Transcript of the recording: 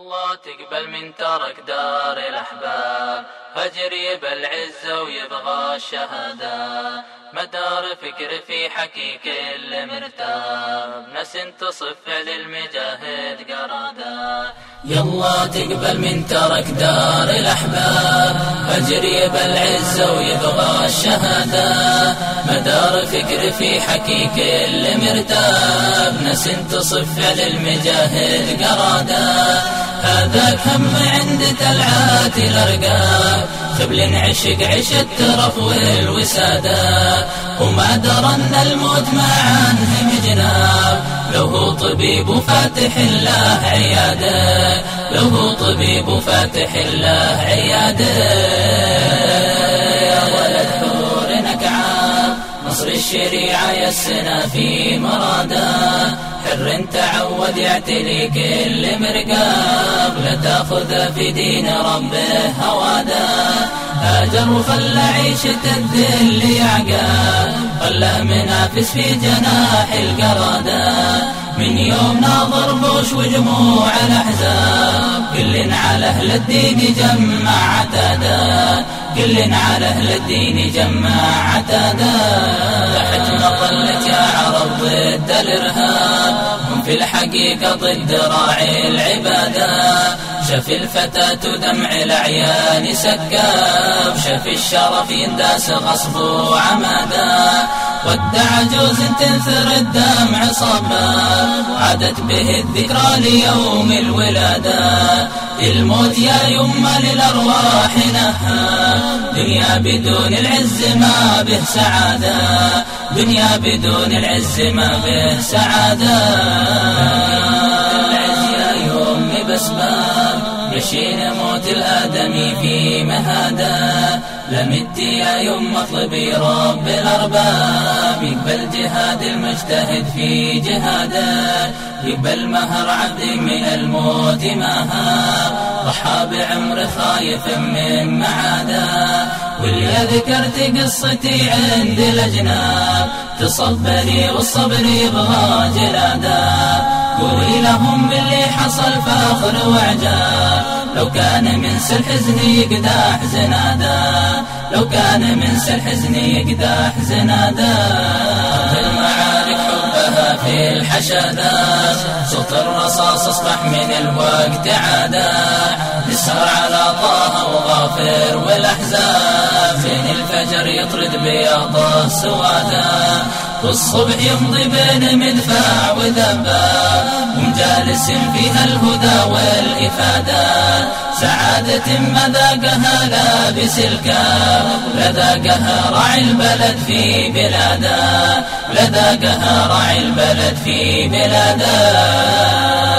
الله تقبل من ترك دار الأحباب هجر يبى العزة ويبغى الشهادة. مدار فكر في حكي كل مرتاب ناس تصف للمجاهد قرادا. يلا تقبل من ترك دار الأحباب هجر يبى العزة ويبغى الشهادة. مدار فكر في حكي كل مرتاب. ناس تصف للمجاهد قرادا هذاك هم عند تلعات الأرقام خبل عشق عش الترف والوسادة. وما درى أن الموت ما مجناب له طبيب فاتح الله عيادة. له طبيب فاتح الله عيادة. يا ولد حور نكعاب نصر الشريعة يسنا في مرادة. حر تعود يعتلي كل مرقاب. لا تأخذ في دين ربه هوادا هاجر وخلى عيشة الذل يعقاب. خلى منافس في جناح القرادة. من يوم ناظر بوش وجموع الأحزاب. كل على أهل الدين جمع عتادا كل على أهل الدين جمع عتادا تحت مظلة يا عرب ضد الإرهاب. هم في الحقيقة ضد راعي العبادة. شف الفتاة دمع الأعيان سكاب شف الشرف ينداس غصب وعمادا ودع جوز تنثر الدمع صباب عادت به الذكرى ليوم الولادة. الموت يا يما للأرواح نهى. دنيا بدون العز ما به سعادة. دنيا بدون العز ما به سعادة. يشين موت الآدمي في مهادا. لمت يا يوم مطلبي رب الأرباب. يقبل جهاد المجتهد في جهاده يقبل مهر عبد من الموت مها ضحى بعمر خايف من معاده واللي ذكرت قصتي عند الأجناب تصبري والصبر يبغى جلاده قولي لهم باللي حصل فاخر وعجاب. لو كان من سر حزني يقداح زنادا لو كان من سر حزني يقداح زنادا الحشادات صوت الرصاص اصبح من الوقت عادا نسهر على طه وغافر والاحزاب فين الفجر يطرد بياضه سوادا والصبح يمضي بين مدفع وذباب ومجالس فيها الهدى والإفادة. سعادة مذاقها لابس الكاب لذاقها راعي البلد في بلاده لذاقها راعي البلد في بلاده.